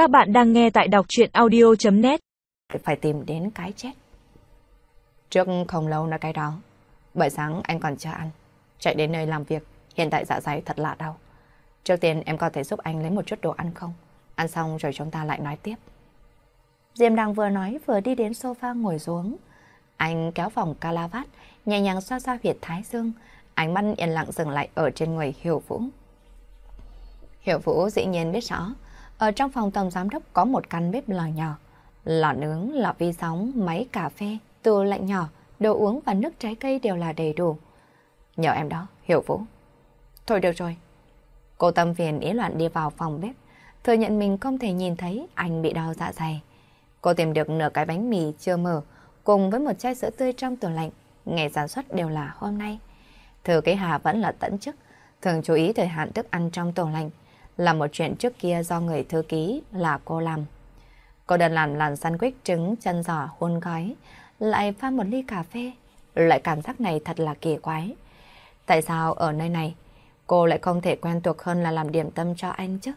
Các bạn đang nghe tại đọc chuyện audio.net Phải tìm đến cái chết. Trước không lâu là cái đó. Bởi sáng anh còn chưa ăn. Chạy đến nơi làm việc, hiện tại dạ dày thật lạ đau. Trước tiên em có thể giúp anh lấy một chút đồ ăn không? Ăn xong rồi chúng ta lại nói tiếp. Diêm đang vừa nói vừa đi đến sofa ngồi xuống. Anh kéo vòng calavat, nhẹ nhàng xoa xoa huyệt thái dương. Ánh mắt yên lặng dừng lại ở trên người Hiểu Vũ. Hiểu Vũ dĩ nhiên biết rõ, ở trong phòng tổng giám đốc có một căn bếp lò nhỏ. Lò nướng, lò vi sóng, máy cà phê, tủ lạnh nhỏ, đồ uống và nước trái cây đều là đầy đủ. Nhờ em đó, Hiểu Vũ. Thôi được rồi. Cô tâm phiền ý loạn đi vào phòng bếp, thừa nhận mình không thể nhìn thấy anh bị đau dạ dày. Cô tìm được nửa cái bánh mì chưa mở, cùng với một chai sữa tươi trong tủ lạnh, ngày sản xuất đều là hôm nay. thừa kế Hà vẫn là tận chức, thường chú ý thời hạn thức ăn trong tủ lạnh, là một chuyện trước kia do người thư ký là cô làm. Cô đơn làm làn sandwich trứng chân giò hôn gói, lại pha một ly cà phê. Lại cảm giác này thật là kỳ quái. Tại sao ở nơi này, cô lại không thể quen thuộc hơn là làm điểm tâm cho anh chứ?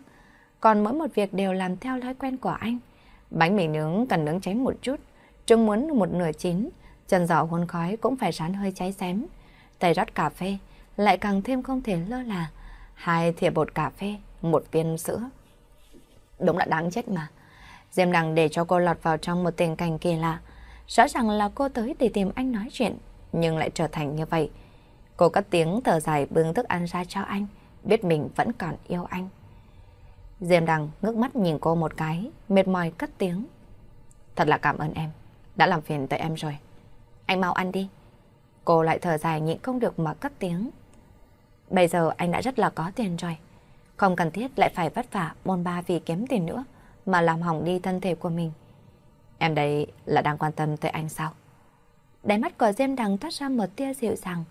Còn mỗi một việc đều làm theo thói quen của anh. Bánh mì nướng cần nướng cháy một chút, trứng muốn một nửa chín, chân giò hôn khói cũng phải rán hơi cháy xém. Tay rót cà phê, lại càng thêm không thể lơ là. Hai thìa bột cà phê, một viên sữa. Đúng là đáng chết mà. Diêm Đằng để cho cô lọt vào trong một tình cảnh kỳ lạ. Rõ ràng là cô tới để tìm anh nói chuyện, nhưng lại trở thành như vậy. Cô cất tiếng thở dài bưng thức ăn ra cho anh, biết mình vẫn còn yêu anh. Diêm Đằng ngước mắt nhìn cô một cái, mệt mỏi cất tiếng. Thật là cảm ơn em, đã làm phiền tới em rồi. Anh mau ăn đi. Cô lại thở dài nhịn không được mà cất tiếng. Bây giờ anh đã rất là có tiền rồi. Không cần thiết lại phải vất vả bôn ba vì kiếm tiền nữa mà làm hỏng đi thân thể của mình. Em đây là đang quan tâm tới anh sao? Đáy mắt của Diêm Đằng thoát ra một tia dịu dàng.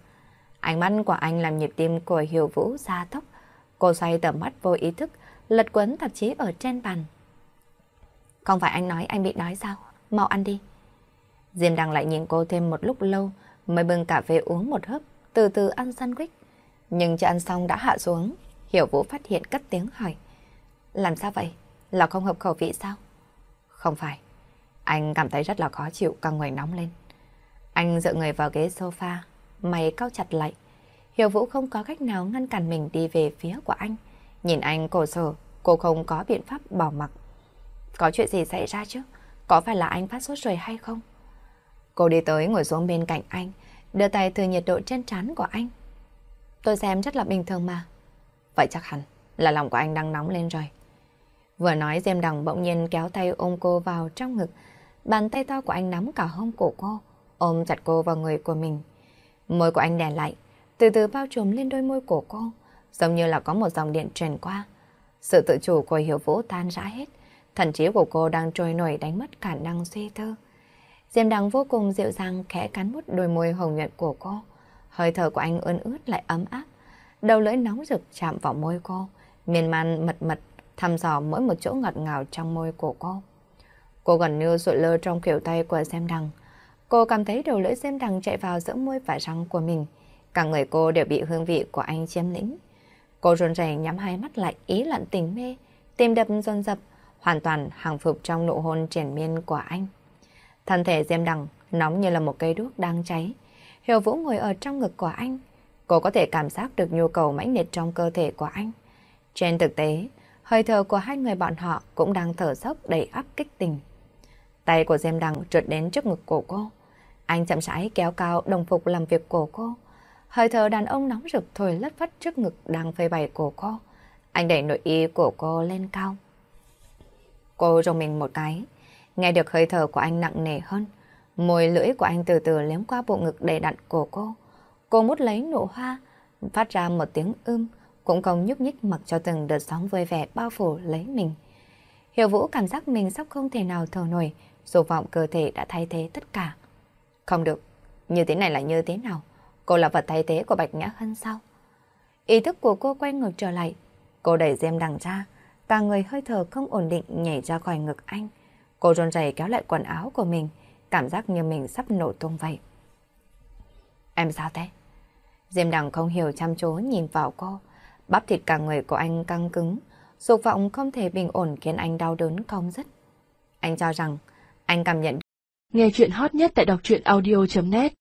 Ánh mắt của anh làm nhịp tim của Hiểu Vũ ra tốc. Cô xoay tầm mắt vô ý thức, lật quấn tạp chí ở trên bàn. Không phải anh nói anh bị đói sao? Mau ăn đi. Diêm Đằng lại nhìn cô thêm một lúc lâu mới bưng cà phê uống một hớp, từ từ ăn sandwich. Nhưng chưa ăn xong đã hạ xuống. Hiểu Vũ phát hiện cất tiếng hỏi. Làm sao vậy? Là không hợp khẩu vị sao? Không phải. Anh cảm thấy rất là khó chịu, càng người nóng lên. Anh dựa người vào ghế sofa, mày cao chặt lại. Hiểu Vũ không có cách nào ngăn cản mình đi về phía của anh. Nhìn anh cổ sở, cô không có biện pháp bỏ mặc. Có chuyện gì xảy ra chứ? Có phải là anh phát sốt rồi hay không? Cô đi tới ngồi xuống bên cạnh anh, đưa tay từ nhiệt độ trên trán của anh. Tôi xem rất là bình thường mà. Vậy chắc hẳn là lòng của anh đang nóng lên rồi. Vừa nói Diêm Đằng bỗng nhiên kéo tay ôm cô vào trong ngực. Bàn tay to của anh nắm cả hông cổ cô, ôm chặt cô vào người của mình. Môi của anh đè lại, từ từ bao trùm lên đôi môi của cô, giống như là có một dòng điện truyền qua. Sự tự chủ của Hiểu Vũ tan rã hết, thần trí của cô đang trôi nổi đánh mất khả năng suy tư. Diêm Đằng vô cùng dịu dàng khẽ cắn mút đôi môi hồng nhuận của cô. Hơi thở của anh ươn ướt lại ấm áp, đầu lưỡi nóng rực chạm vào môi cô, miên man mật mật thăm dò mỗi một chỗ ngọt ngào trong môi của cô. Cô gần như sụi lơ trong kiểu tay của Xem Đằng. Cô cảm thấy đầu lưỡi Xem Đằng chạy vào giữa môi và răng của mình. Cả người cô đều bị hương vị của anh chiếm lĩnh. Cô run rẩy nhắm hai mắt lại ý lặn tình mê, tim đập dồn dập, hoàn toàn hàng phục trong nụ hôn triển miên của anh. Thân thể Diêm Đằng nóng như là một cây đuốc đang cháy. Hiểu Vũ ngồi ở trong ngực của anh. Cô có thể cảm giác được nhu cầu mãnh liệt trong cơ thể của anh. Trên thực tế, hơi thở của hai người bọn họ cũng đang thở dốc đầy áp kích tình. Tay của Diêm Đằng trượt đến trước ngực của cô. Anh chậm rãi kéo cao đồng phục làm việc của cô. Hơi thở đàn ông nóng rực thổi lất phất trước ngực đang phơi bày của cô. Anh đẩy nội y của cô lên cao. Cô rùng mình một cái, nghe được hơi thở của anh nặng nề hơn. Môi lưỡi của anh từ từ liếm qua bộ ngực đầy đặn của cô. Cô mút lấy nụ hoa, phát ra một tiếng ưm, cũng không nhúc nhích mặc cho từng đợt sóng vui vẻ bao phủ lấy mình. Hiểu Vũ cảm giác mình sắp không thể nào thở nổi, dục vọng cơ thể đã thay thế tất cả. Không được, như thế này là như thế nào? Cô là vật thay thế của Bạch Nhã Hân sao? Ý thức của cô quay ngược trở lại, cô đẩy Diêm đằng ra, cả người hơi thở không ổn định nhảy ra khỏi ngực anh. Cô run rẩy kéo lại quần áo của mình, cảm giác như mình sắp nổ tung vậy. Em sao thế? Diêm đằng không hiểu chăm chú nhìn vào cô, bắp thịt cả người của anh căng cứng, Dục vọng không thể bình ổn khiến anh đau đớn không dứt. Anh cho rằng anh cảm nhận Nghe chuyện hot nhất tại đọc truyện audio.net